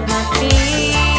my feet.